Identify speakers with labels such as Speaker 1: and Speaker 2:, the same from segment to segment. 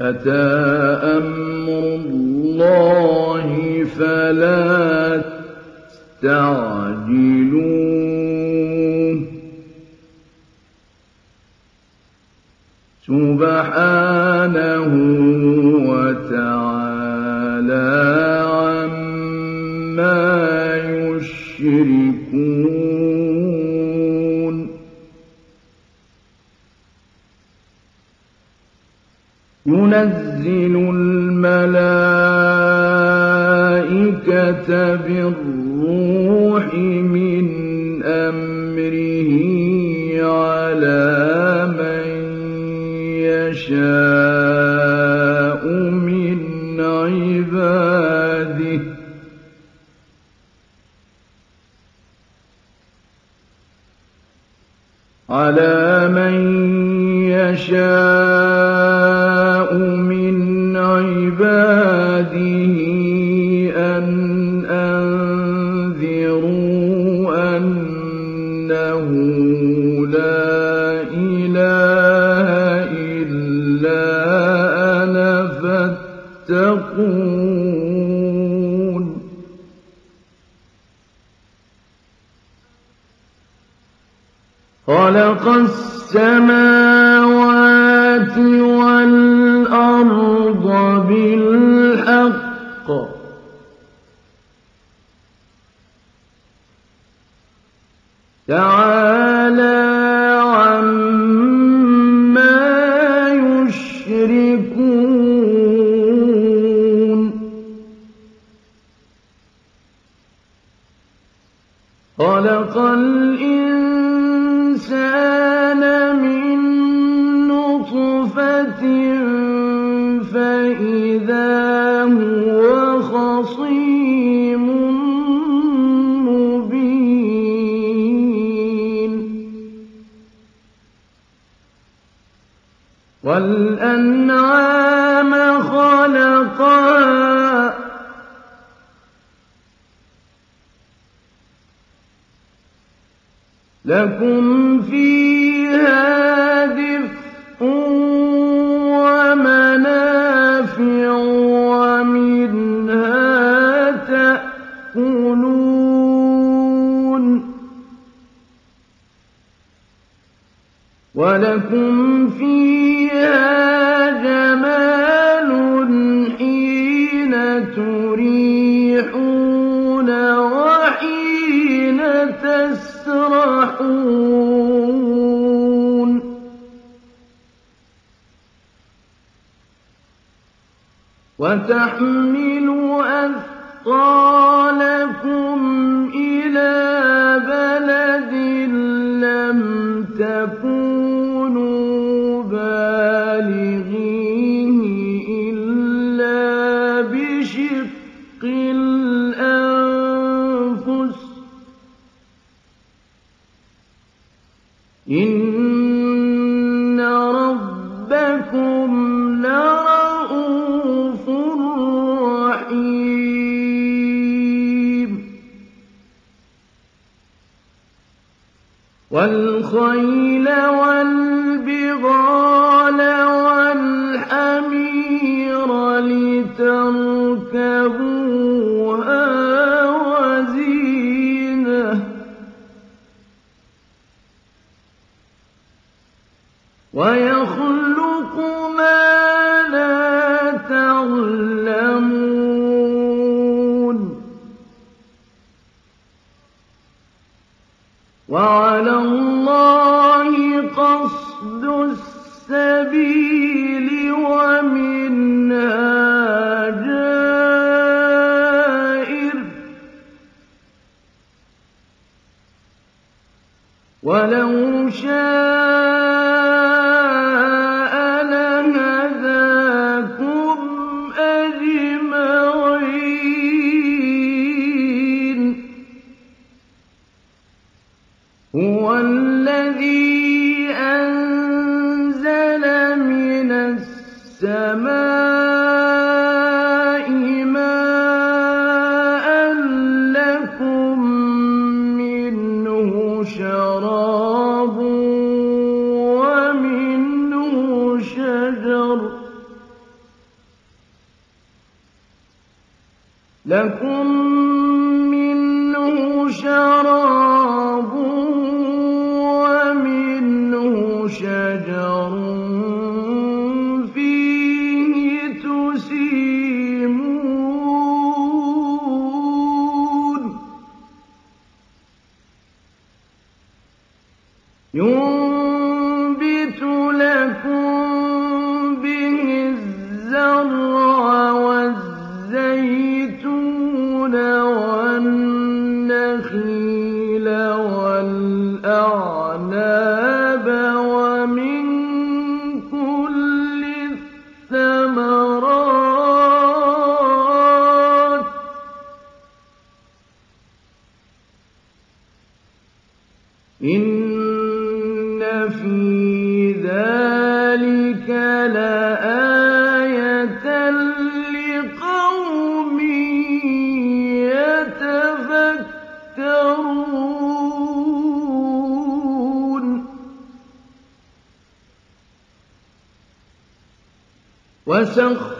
Speaker 1: أَتَىٰ أَمْرُ اللَّهِ فَلَا تَسْتَعْجِلُوهُ ۚ. لَكُمْ وَتَحْمِلُ أَثْقَالَكُمْ إِلَىٰ وَسَخَّرَ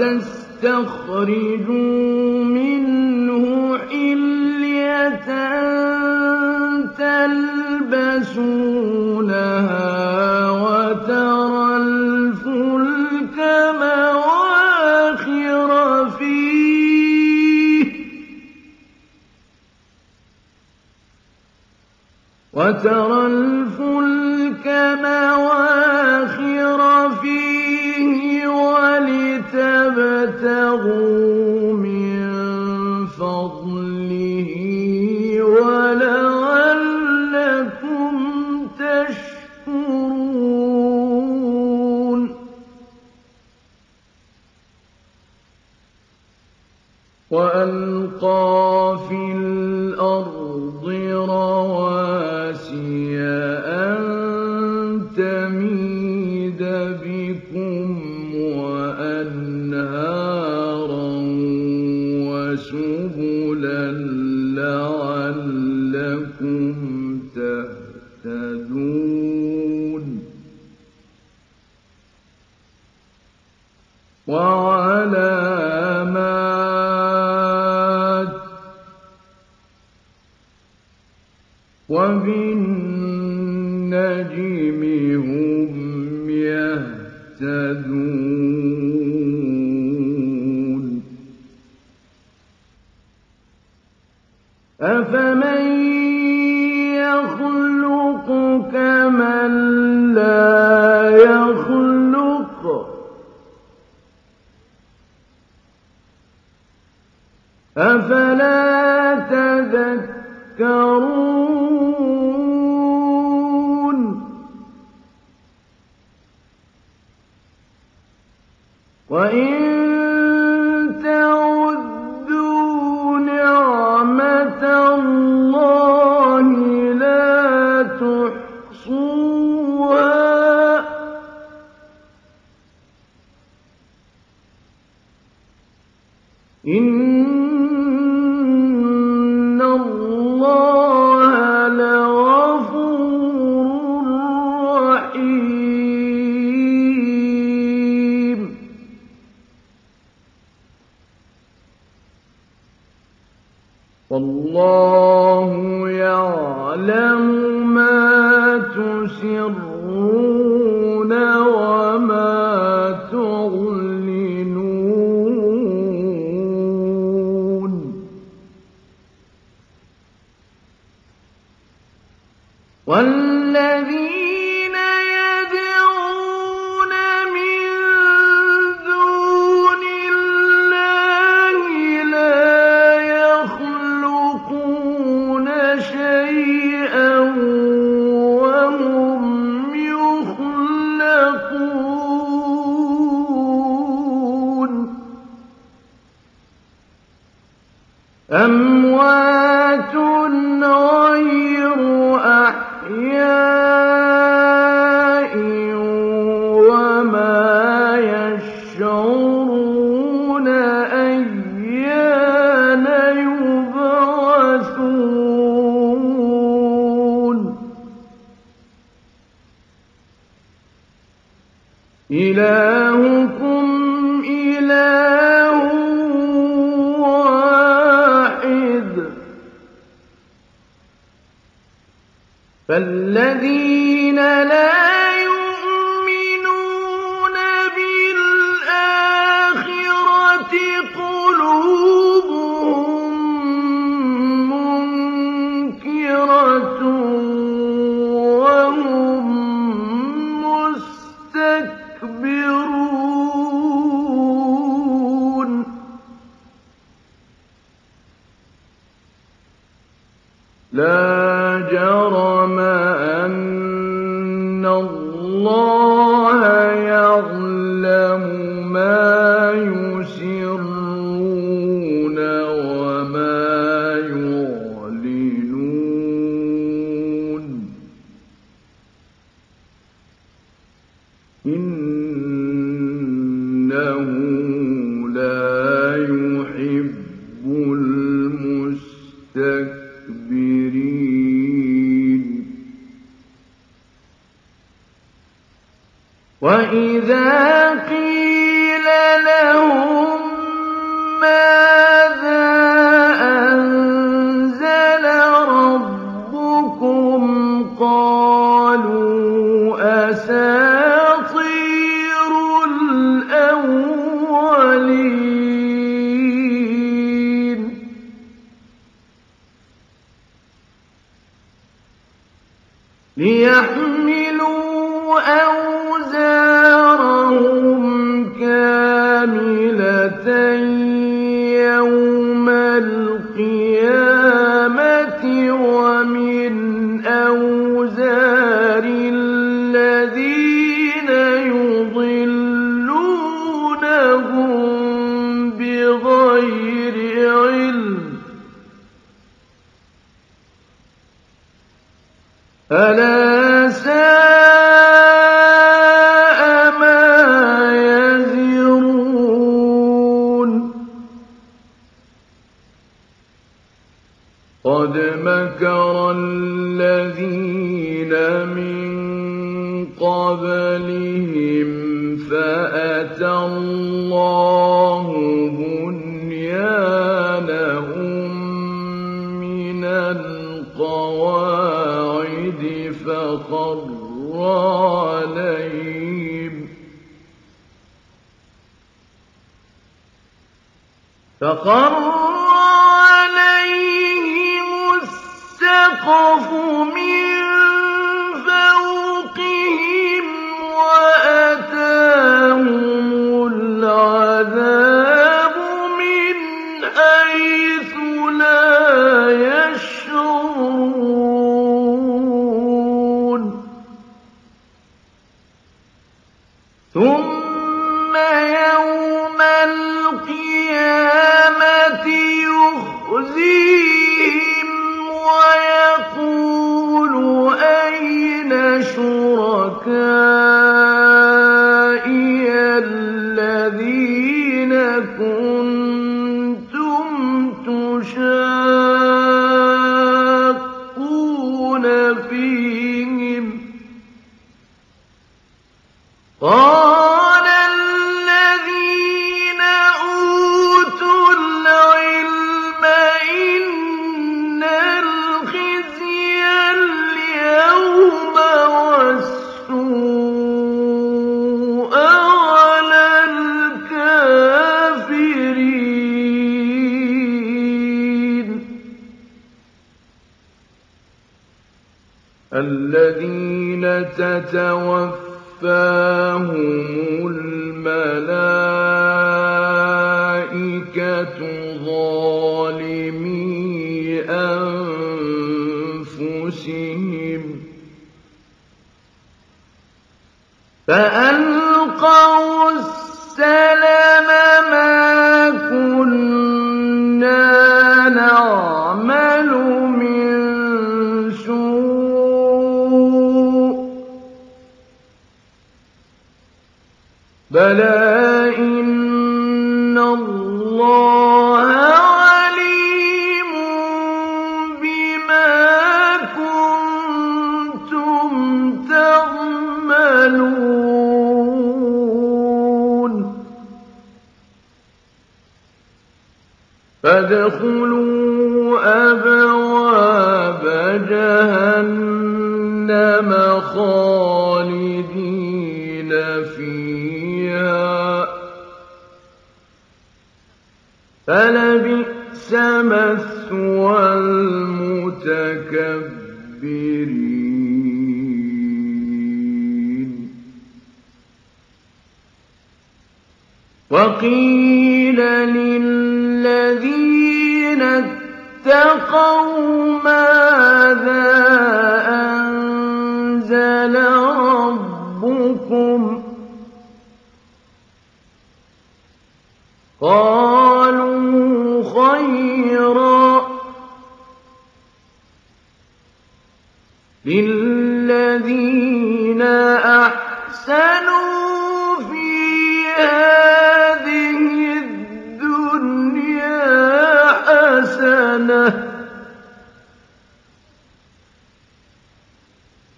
Speaker 1: مِنْهُ وَأَلْقَىٰ فِي الْأَرْضِ فالذين لا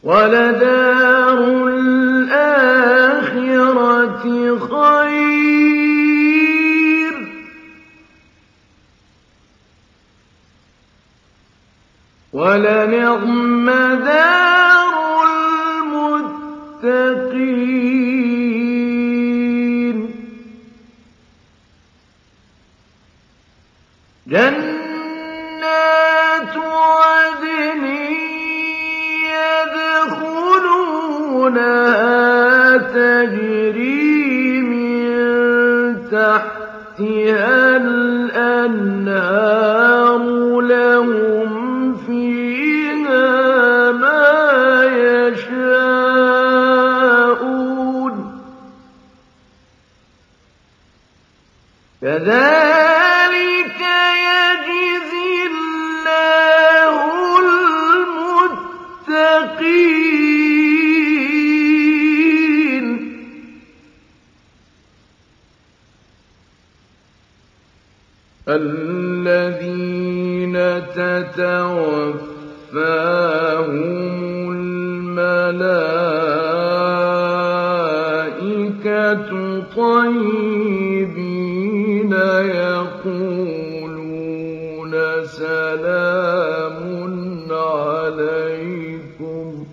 Speaker 1: ولدار الآخرة خير. ولنعم الطيبين يقولون سلام عليكم.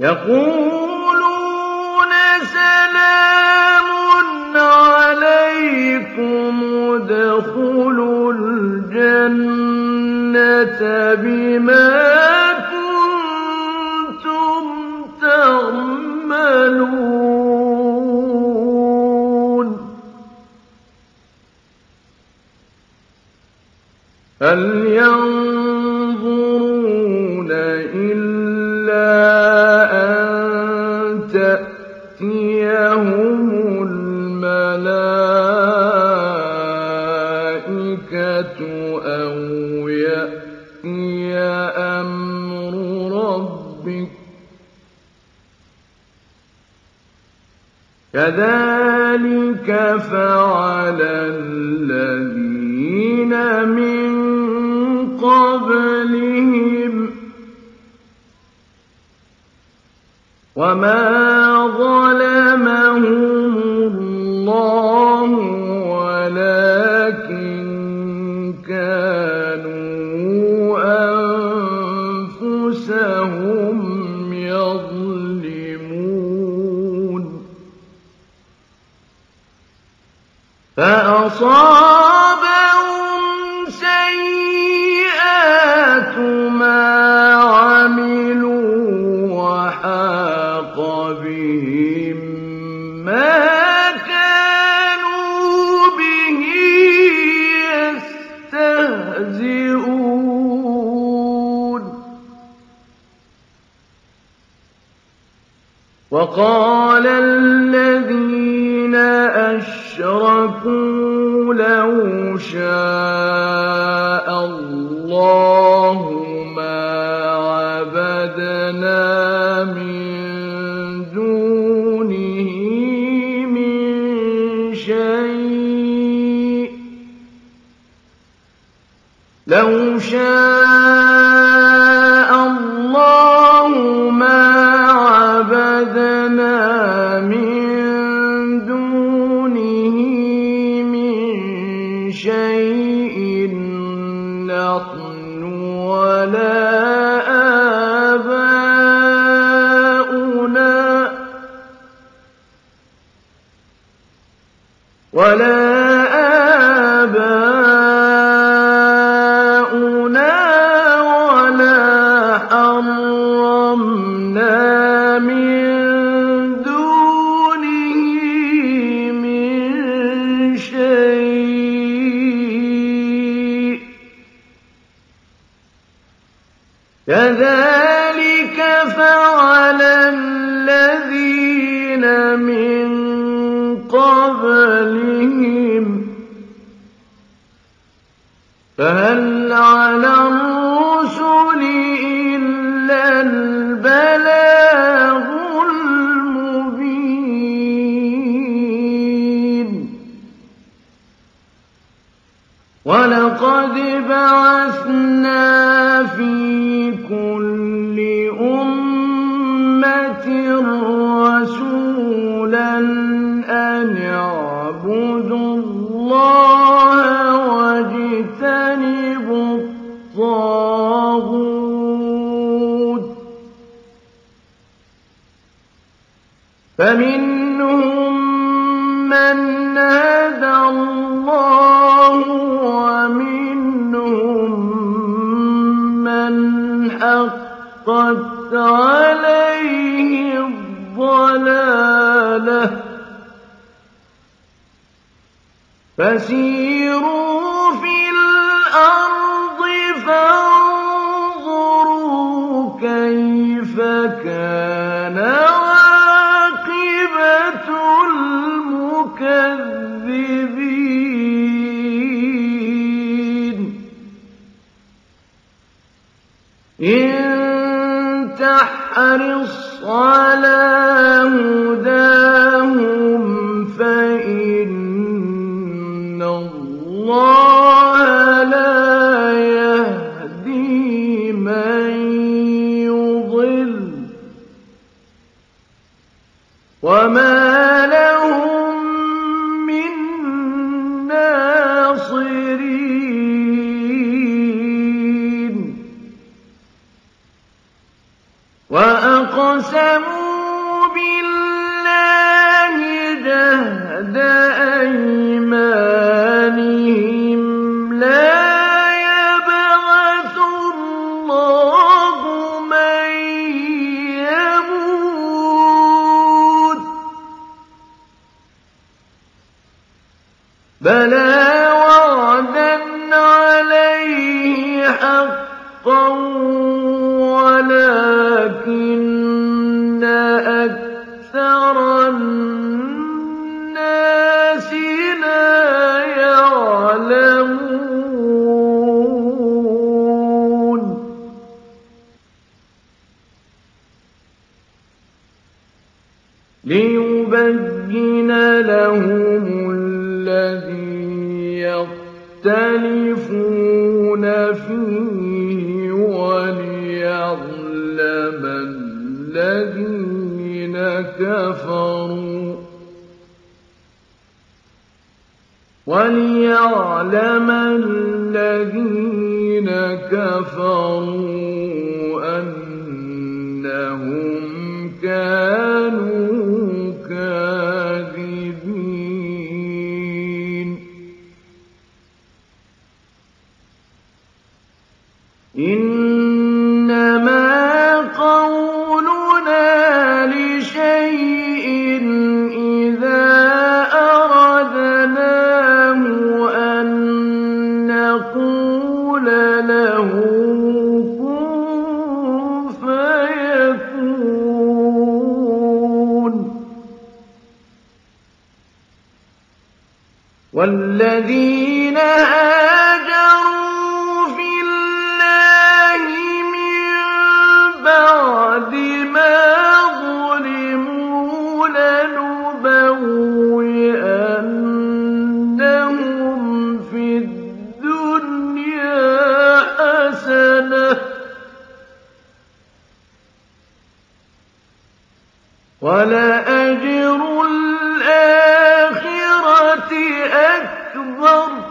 Speaker 1: يقولون سلام عليكم ادخلوا الجنة بما كذلك فعل الذين من قبلهم وما فأصابهم سيئات ما عملوا وحاق بهم ما كانوا به يستهزئون. وقال الذي شاء الله. فسيروا في الأرض فانظروا كيف كان المكذبين. إن تحرص على هداهم وَلَأَجْرُ الْآخِرَةِ أَكْبَرُ ۚ.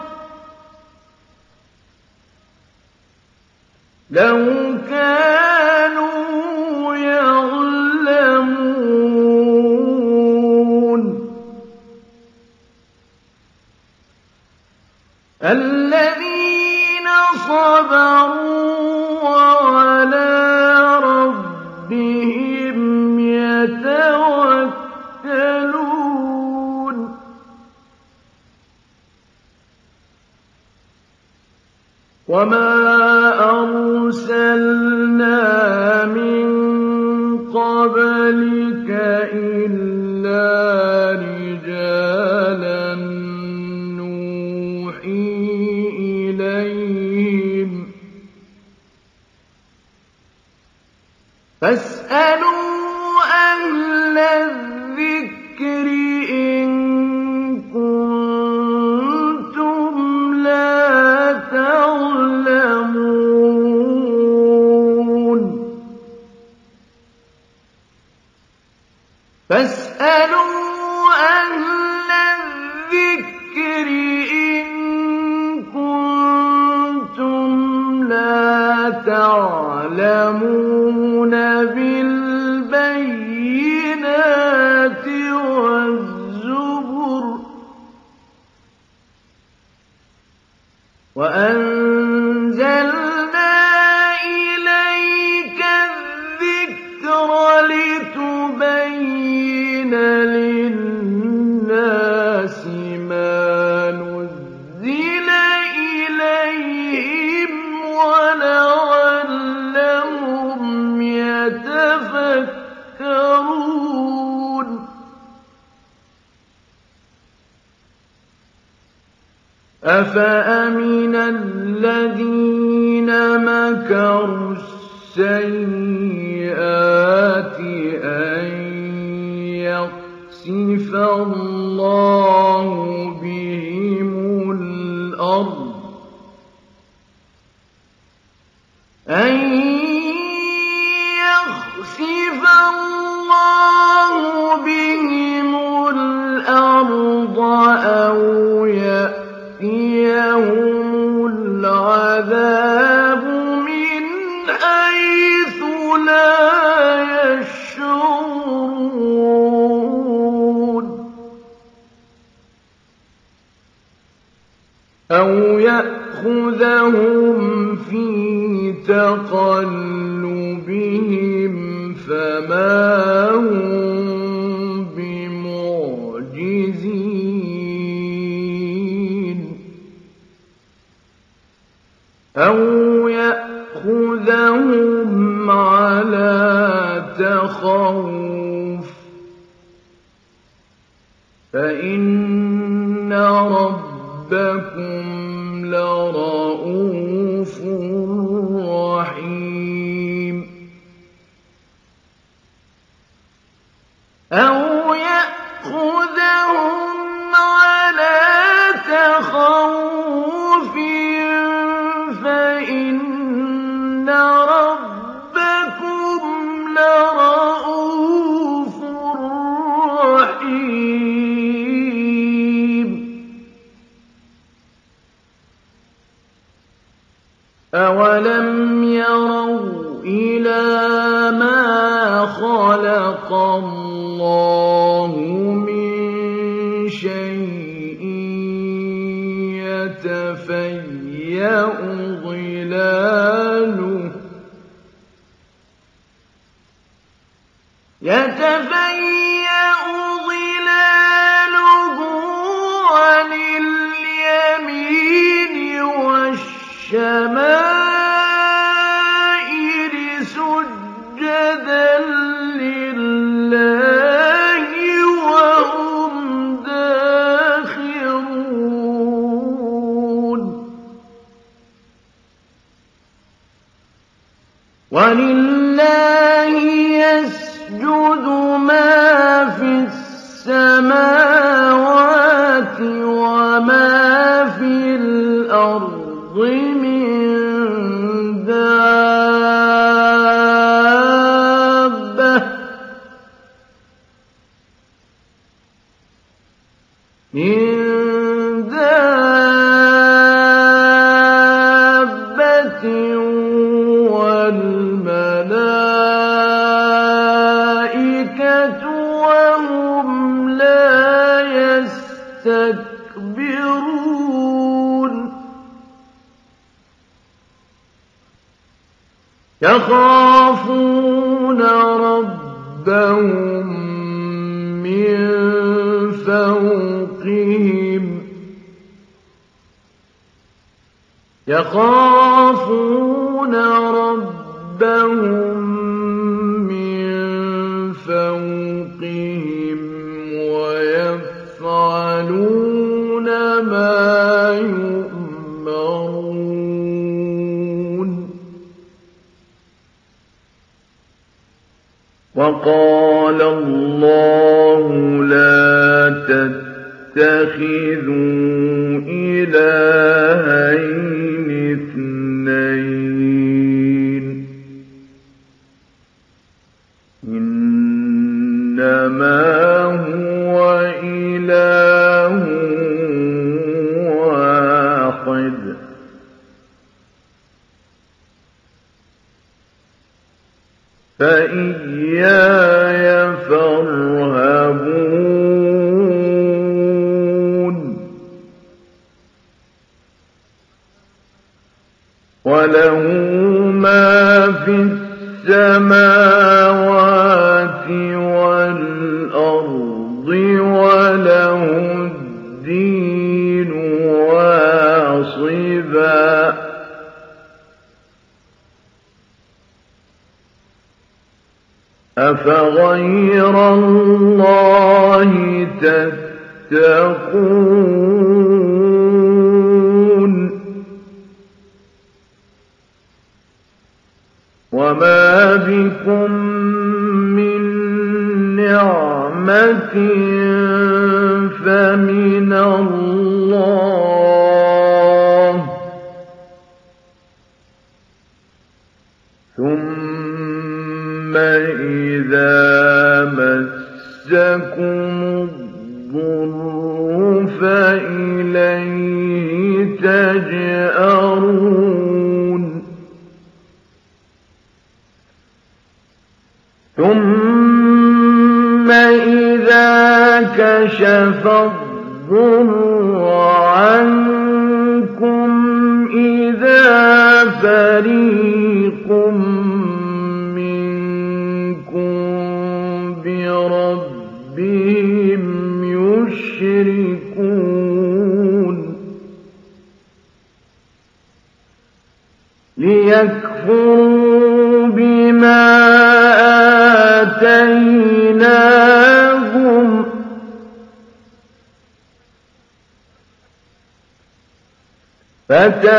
Speaker 1: أَوْ وَقَالَ اللَّهُ لَا تَتَّخِذُوا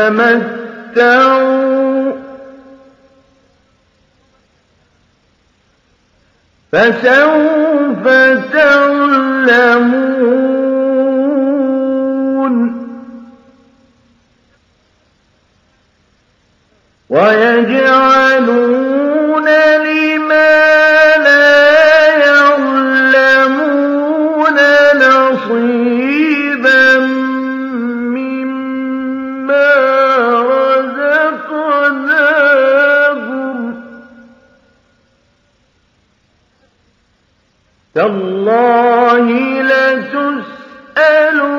Speaker 1: فَتَمَتَّعُوا ۖ فَسَوْفَ تَاللَّهِ لَتُسْأَلُنَّ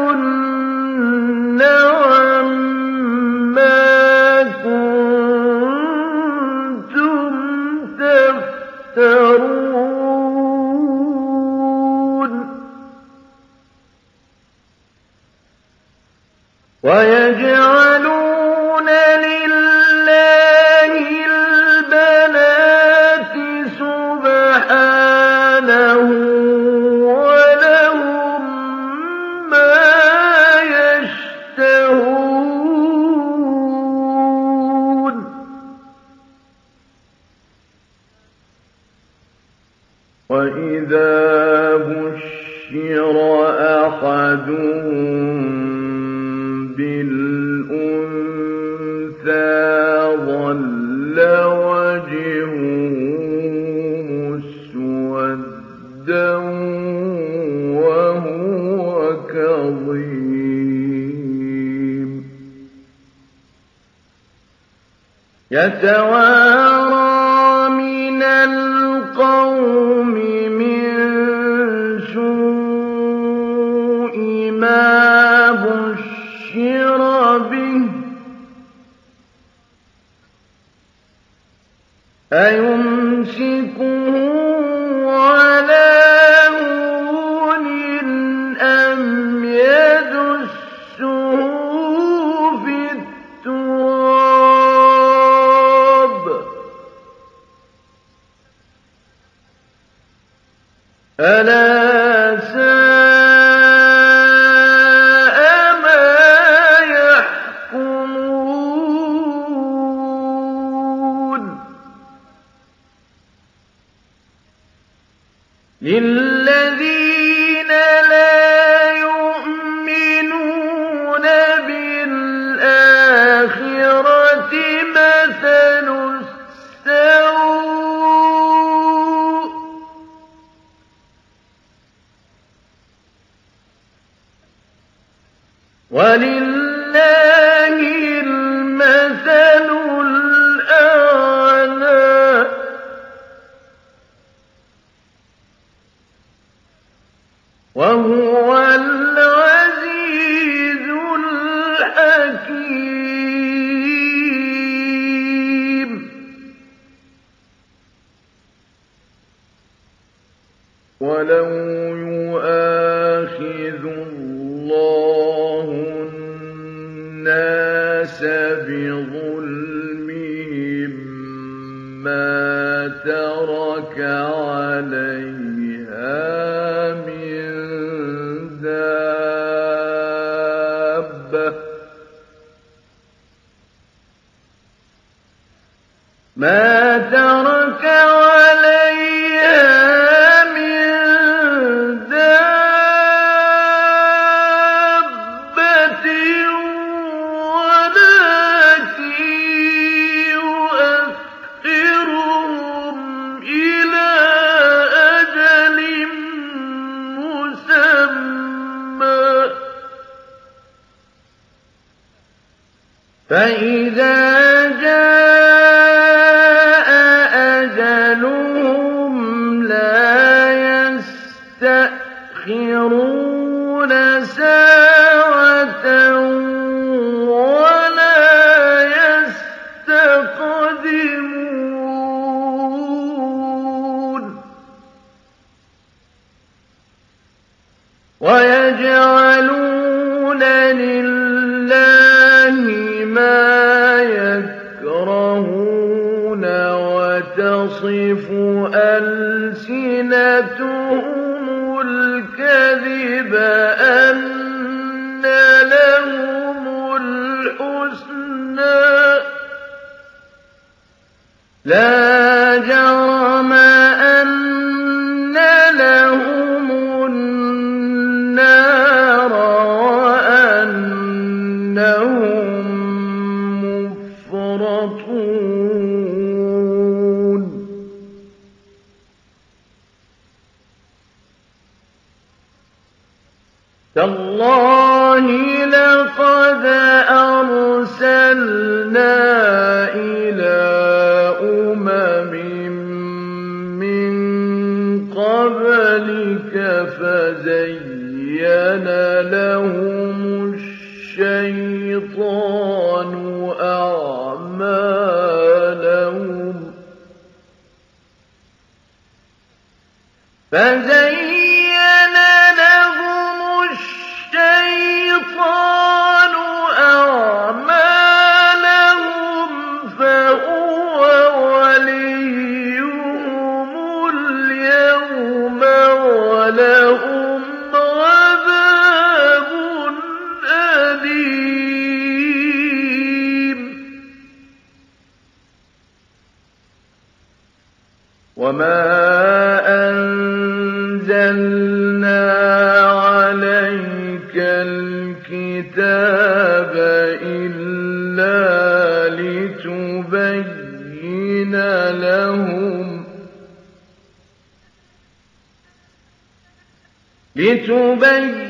Speaker 1: دواء ما ترك عليها من دابة. زينتهم لهم الشيطان أعمالهم فزين زين لهم لتبين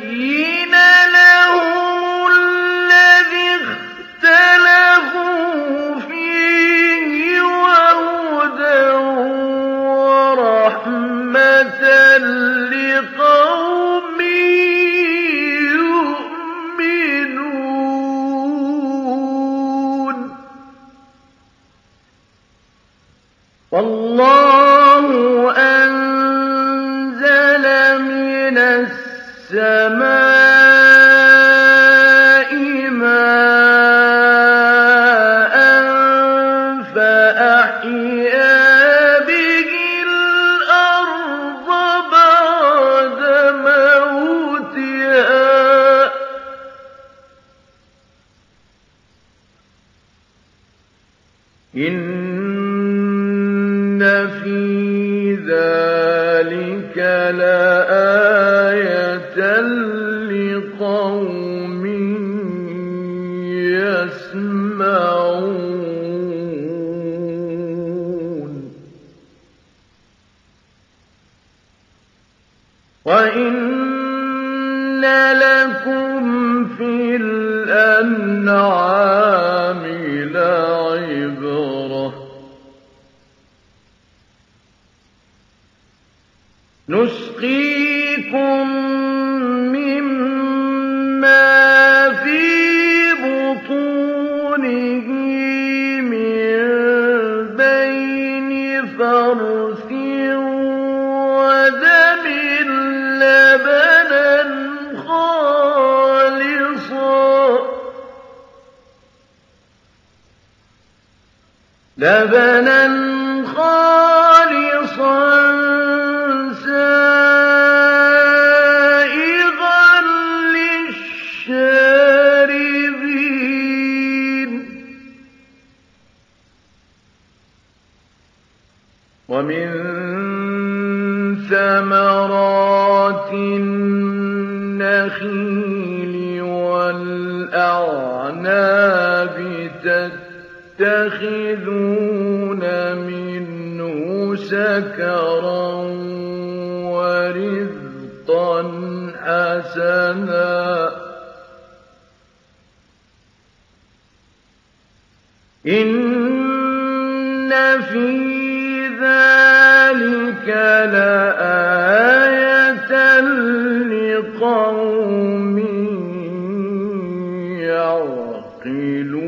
Speaker 1: شكرا ورزقا حسنا. إن في ذلك لآية لقوم يعقلون.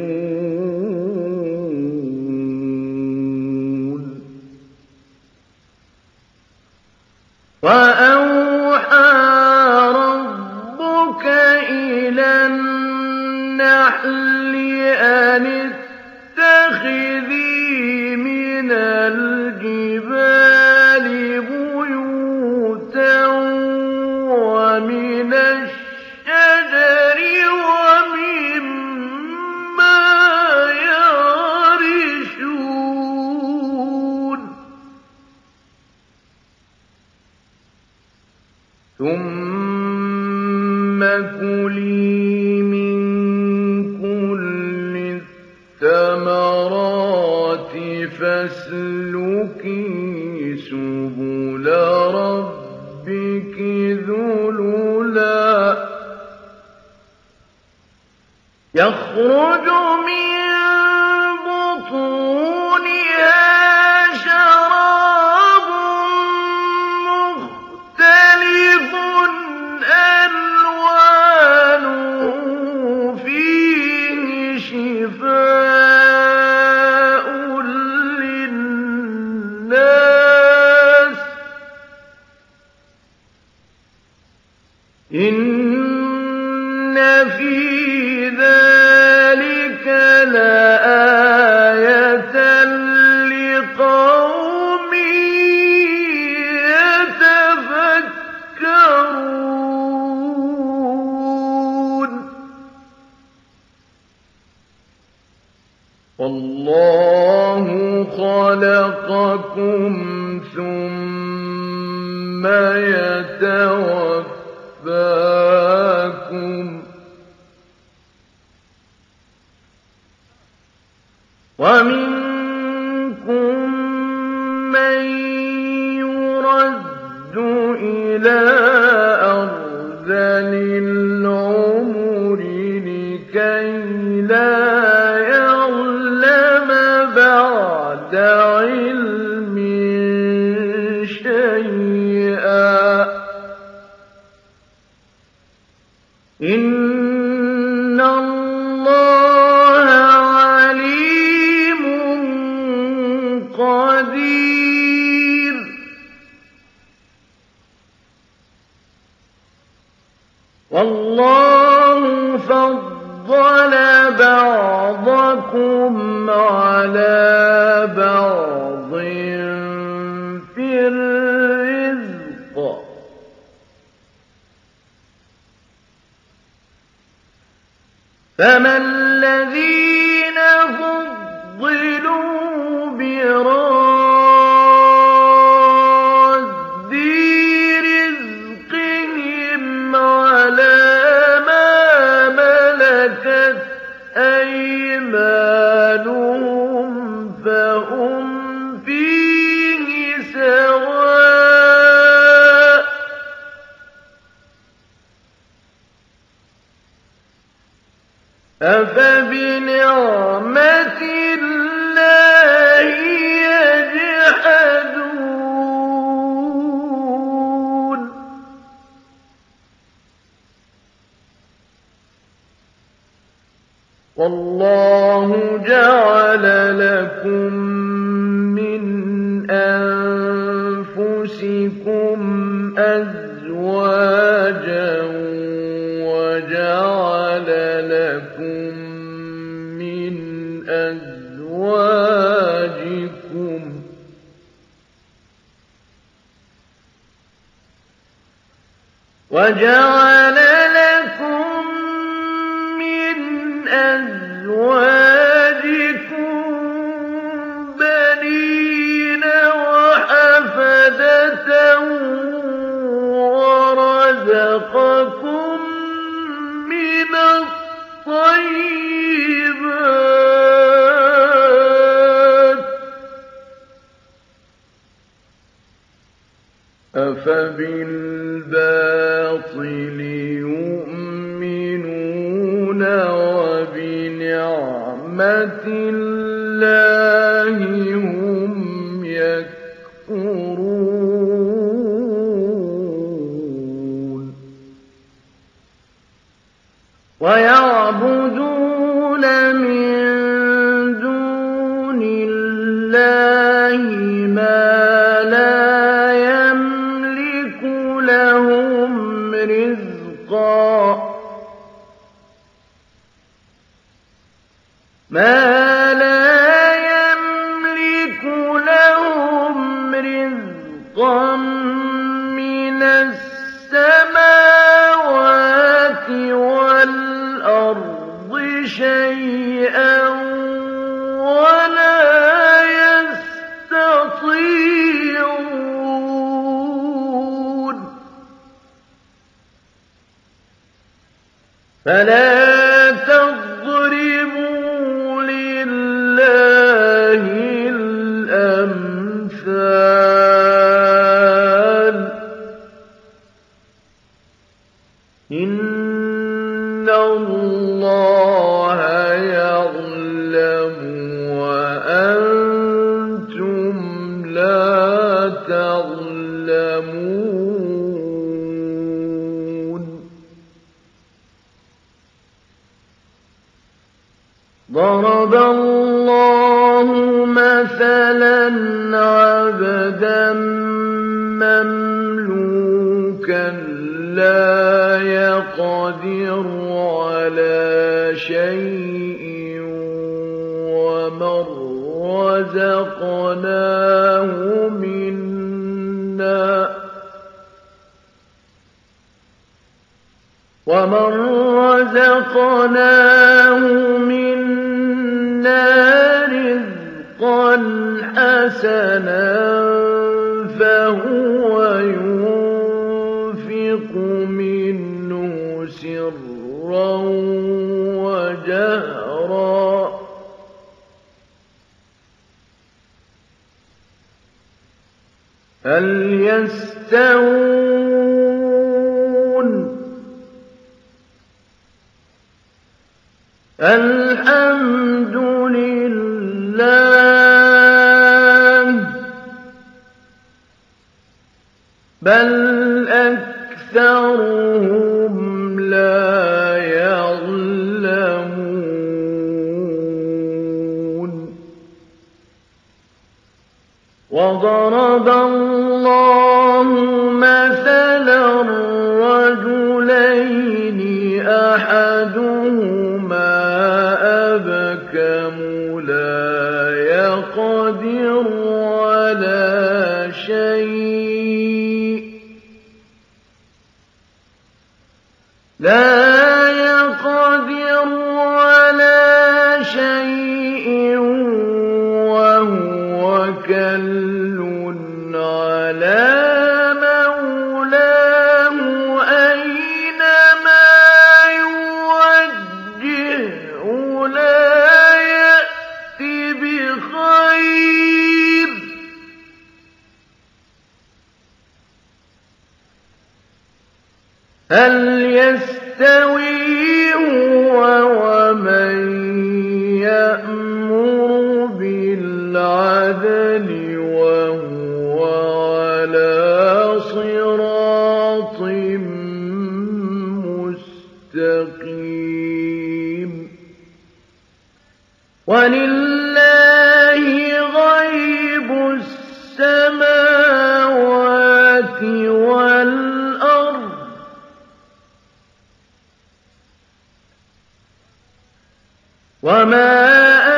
Speaker 1: وأ يخرج Merci. فَمَا الَّذِينَ فُضِّلُوا بِرَادِّي أَفَبِنِعْمَةِ اللَّهِ يَجْحَدُونَ وَاللَّهُ جَعَلَ لَكُم بَنِينَ وَحَفَدَةً وَرَزَقَكُم مِّنَ الطَّيِّبَاتِ ۚ. أَفَبِالْبَاطِلِ اللَّهَ وَأَنتُمْ لَا تَعْلَمُونَ. ضَرَبَ اللَّهُ مَثَلًا عَبْدًا مَّمْلُوكًا لَّا يَقْدِرُ عَلَىٰ شَيْءٍ وَمَن رَّزَقْنَاهُ مِنَّا رِزْقًا حَسَنًا فَهُوَ يُنفِقُ مِنْهُ سِرًّا هل يستوون الحمد لله. بل أكثرهم لا يعلمون. وضرب الله أحدهما أبكم لا يقدر على شيء. هل يستوي هو ومن يأمر بالعدل وهو على صراط مستقيم؟ ولله وما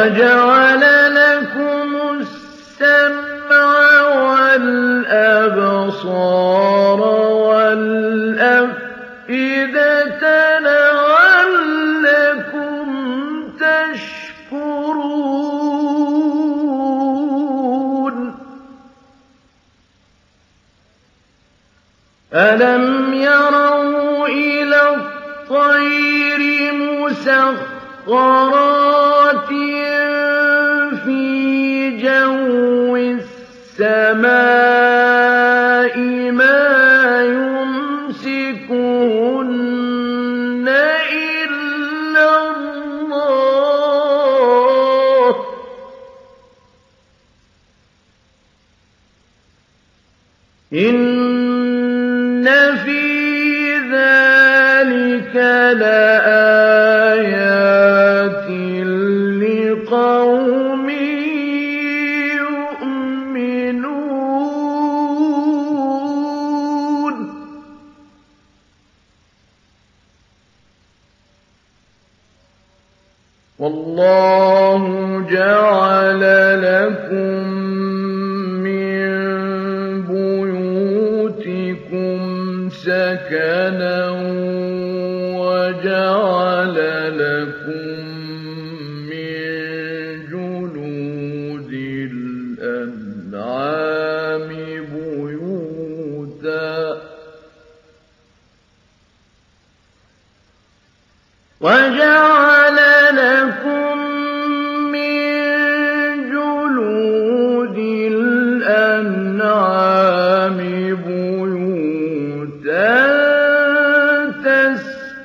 Speaker 1: وجعل لكم السمع والأبصار والأفئدة لعلكم تشكرون. ألم يروا إلى الطير مسخرات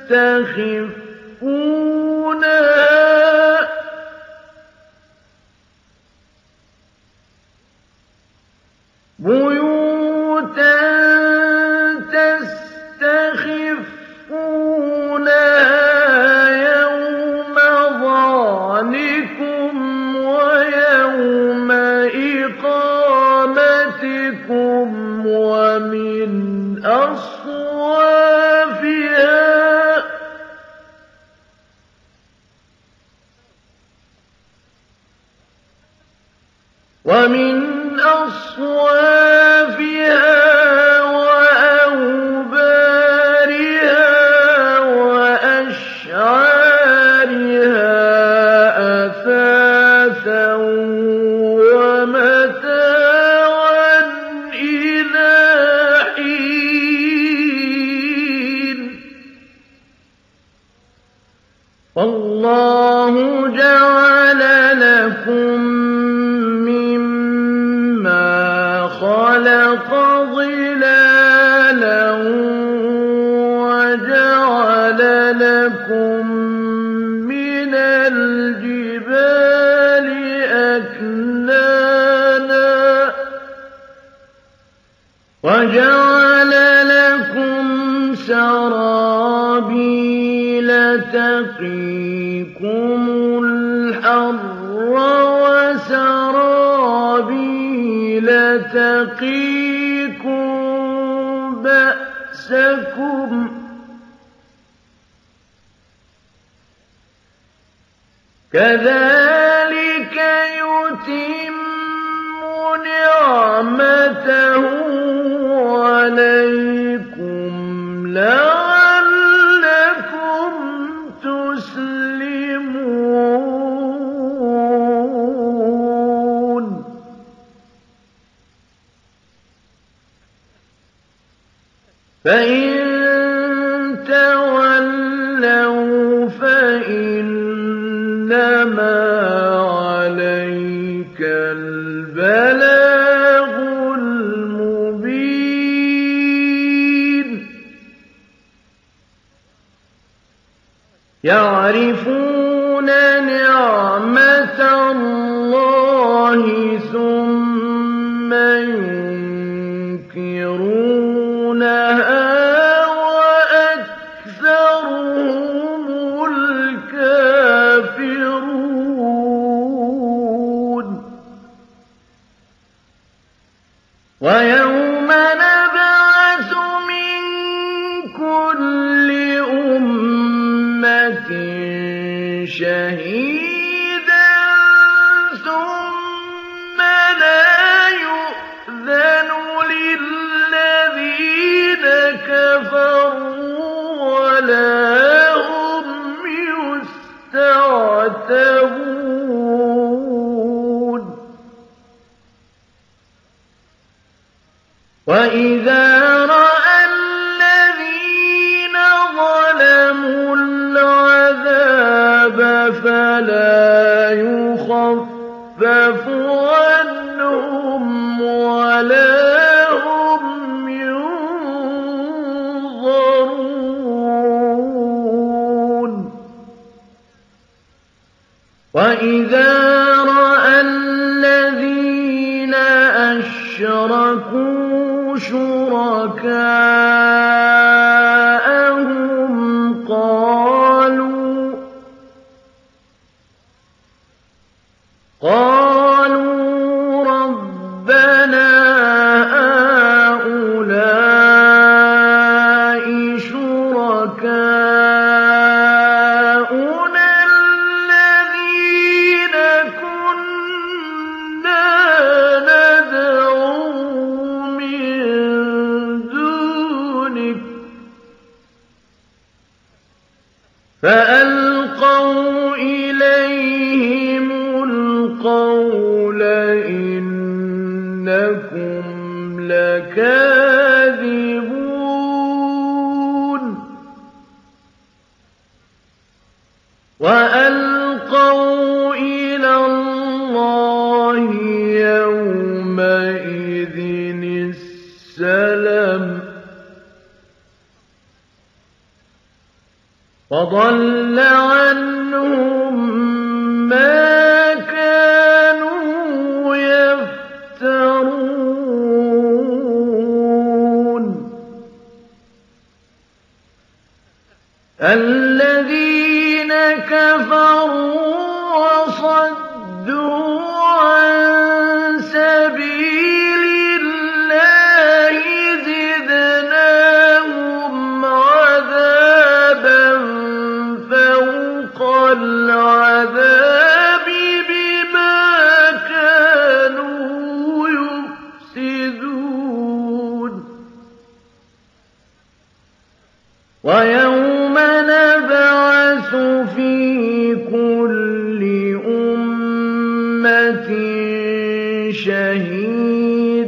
Speaker 1: بيوتا كانوا يفترون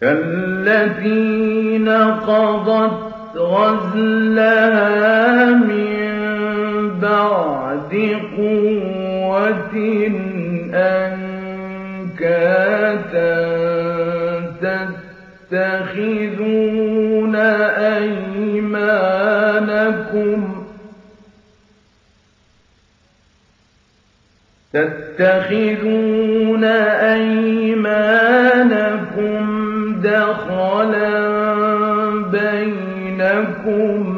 Speaker 1: كالذين قضت غزلها من بعد قوة أنكاتا تتخذون أيمانكم تتخذون أيمانكم دخلا بينكم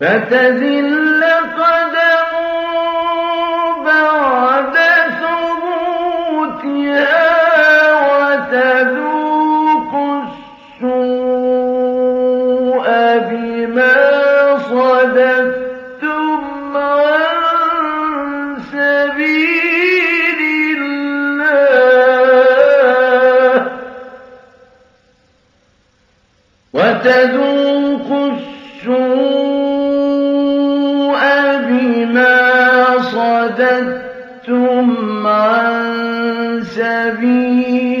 Speaker 1: فتزل قدم وتذوقوا السوء بما صددتم عن سبيل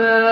Speaker 1: الْأَسْبَابِ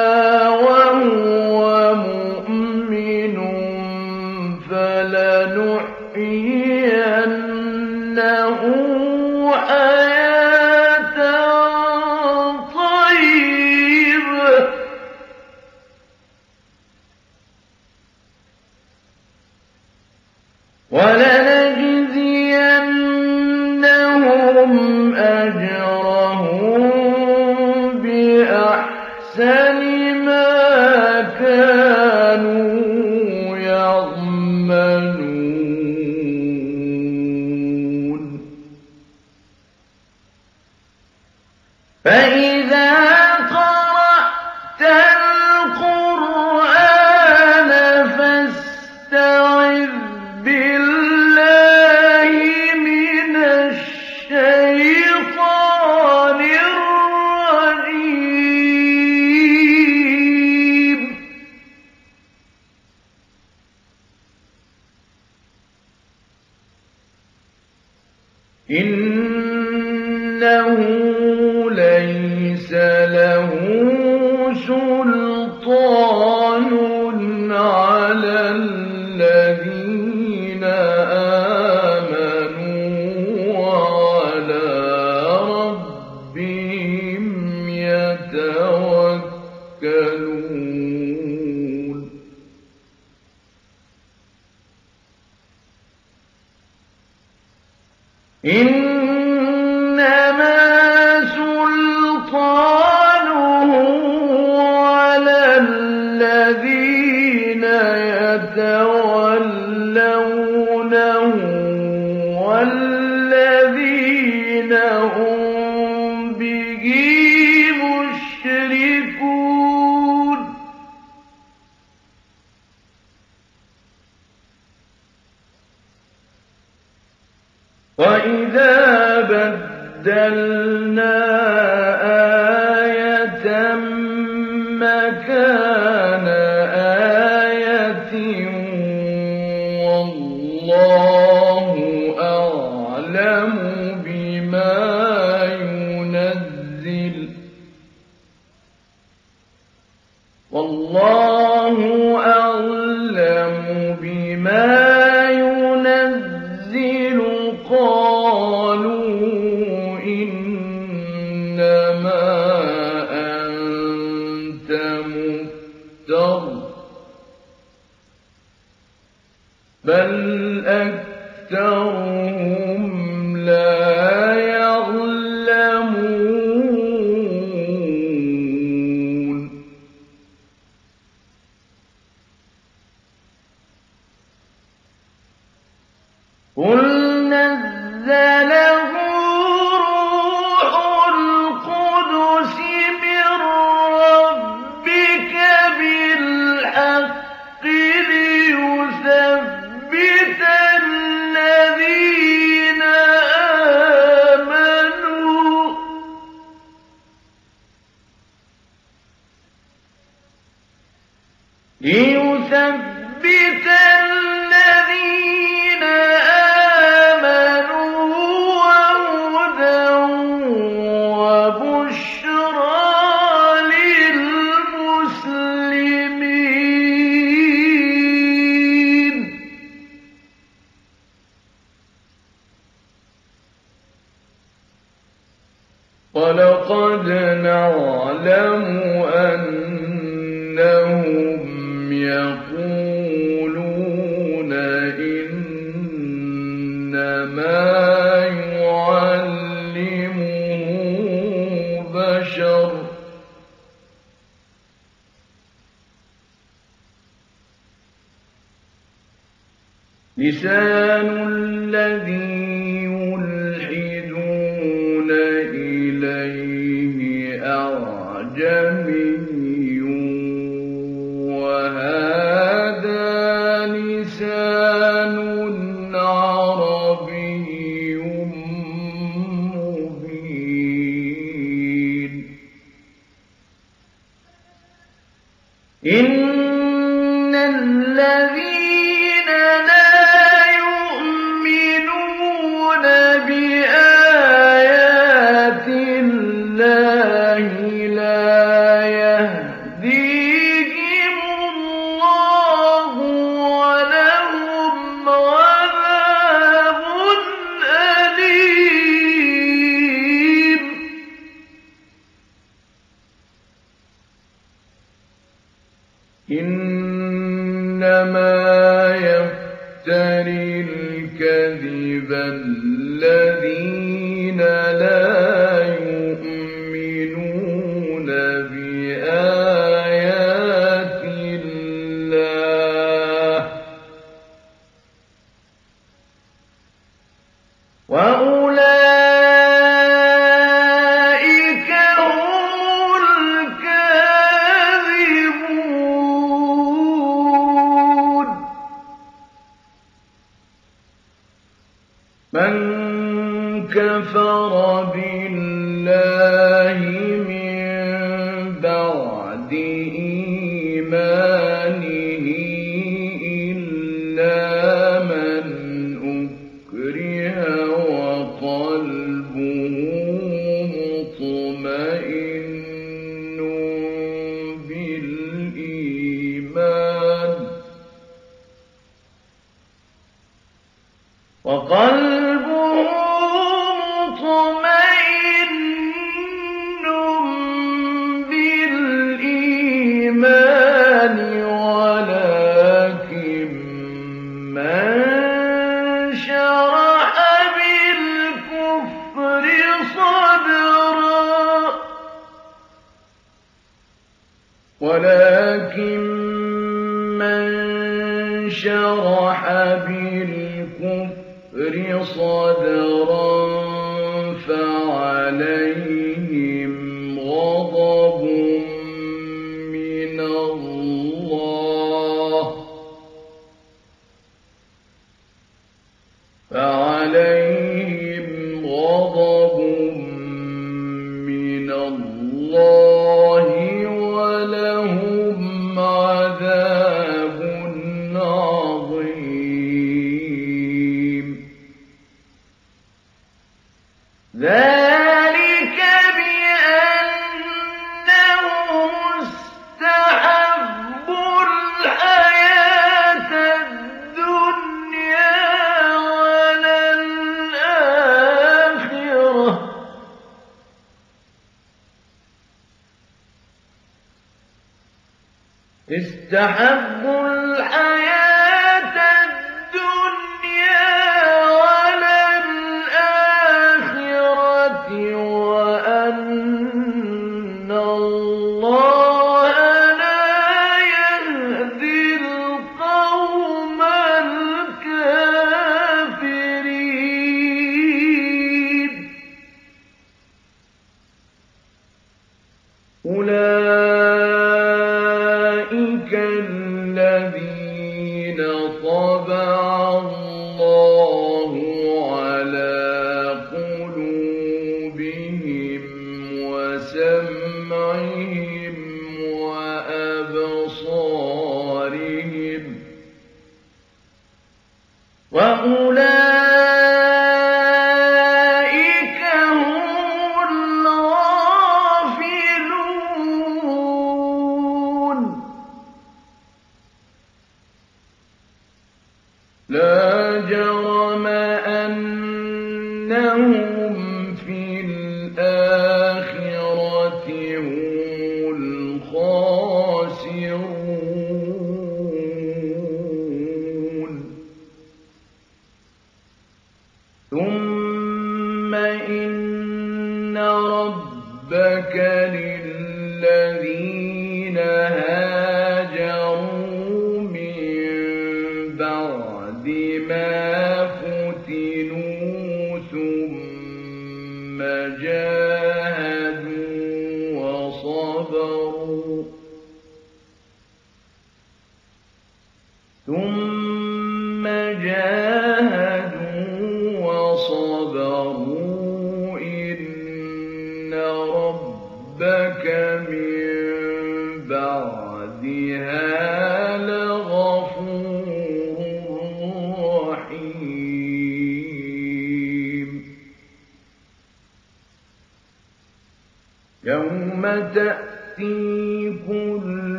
Speaker 1: بِاللَّهِ مِن بَعْدِ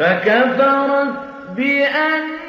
Speaker 1: فكفرت بأنعم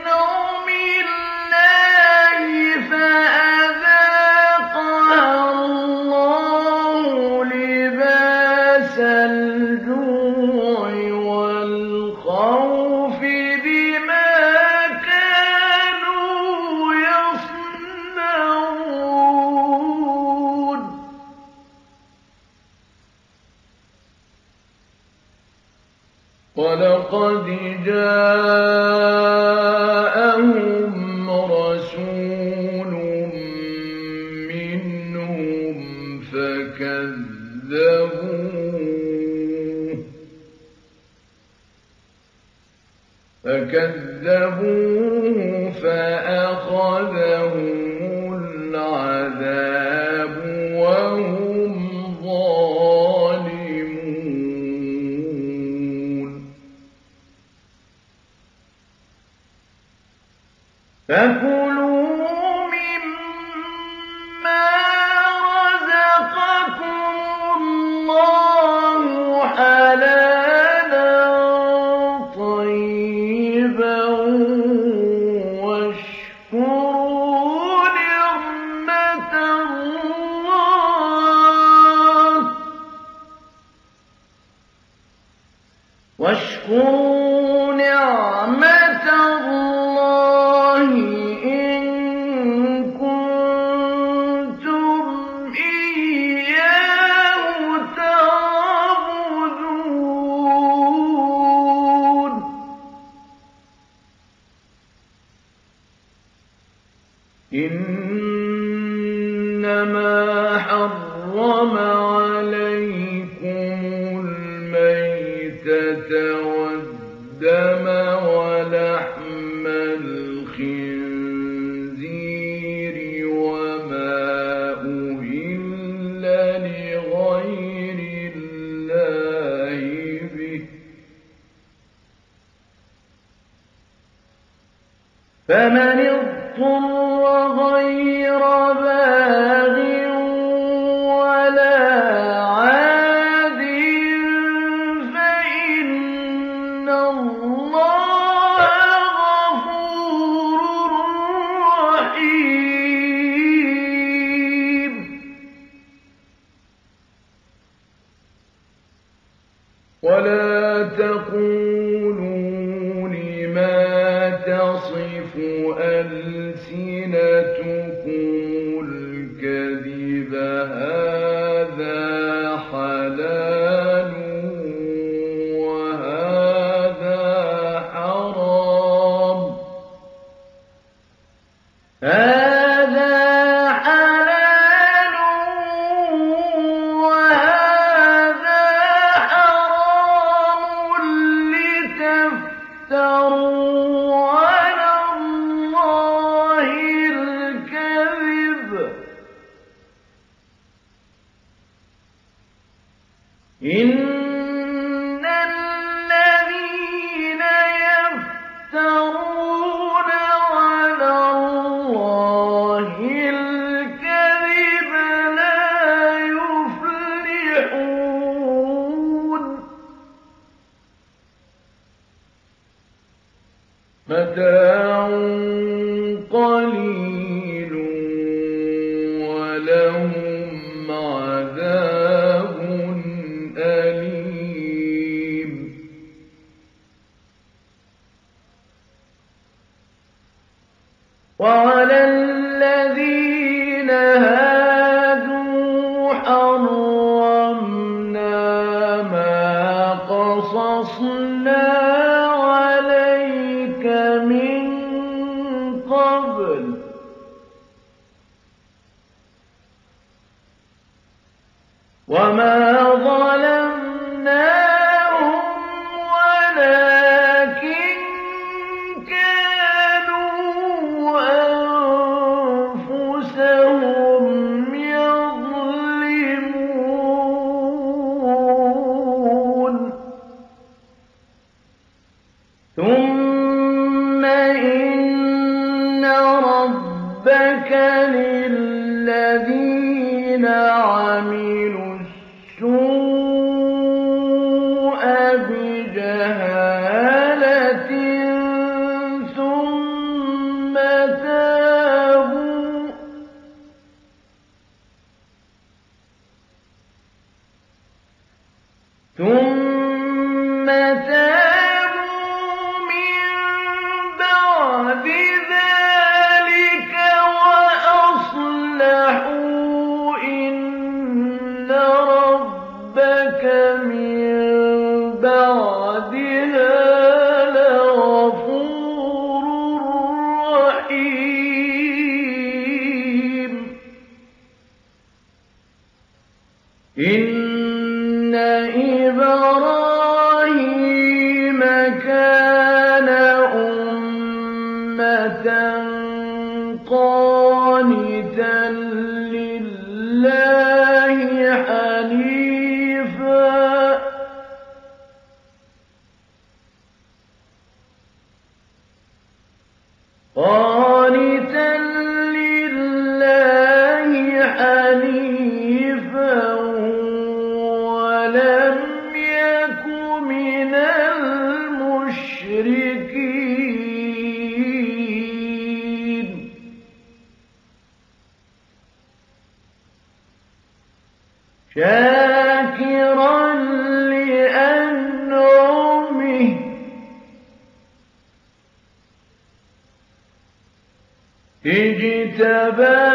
Speaker 1: اجتباه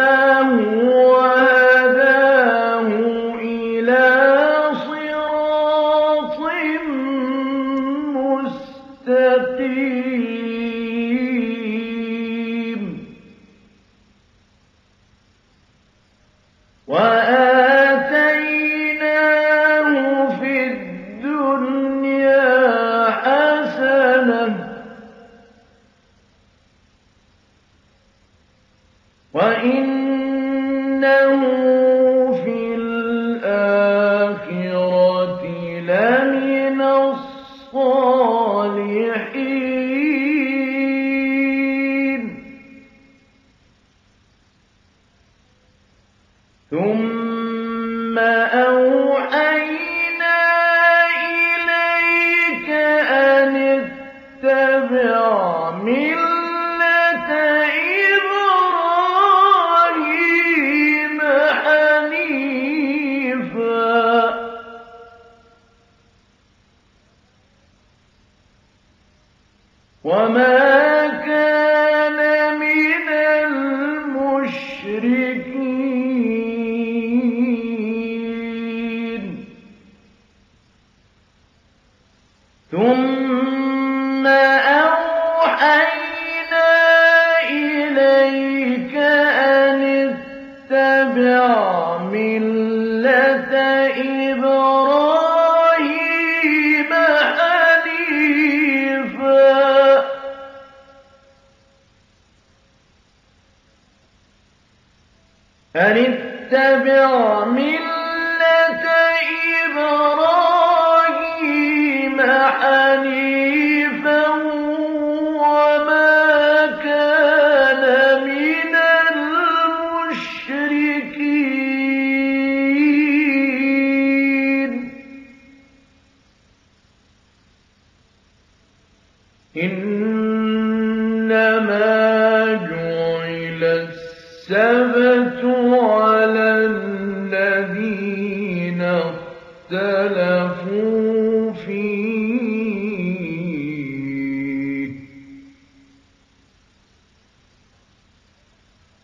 Speaker 1: اختلفوا فيه.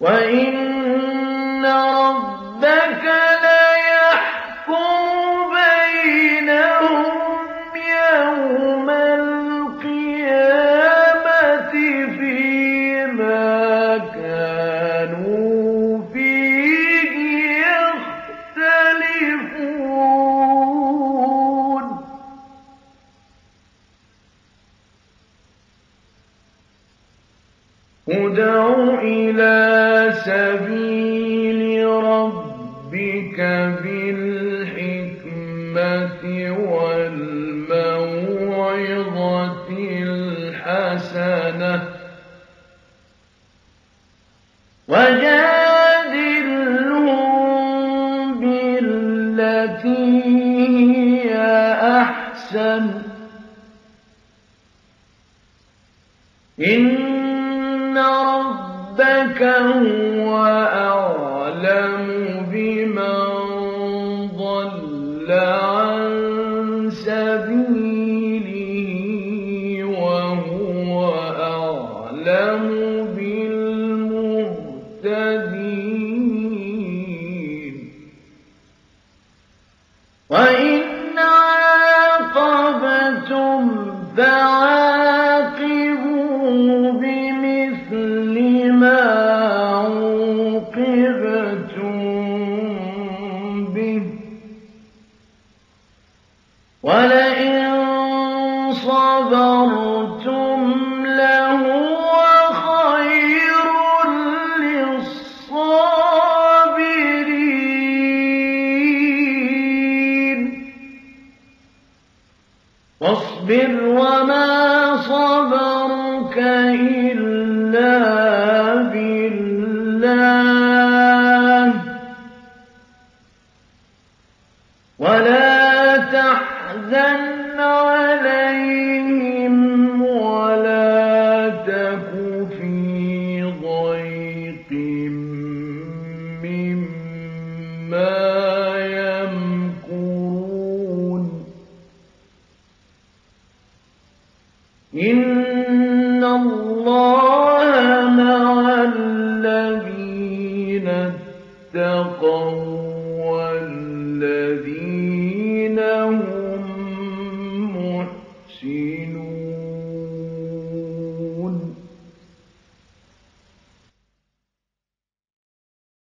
Speaker 1: وإن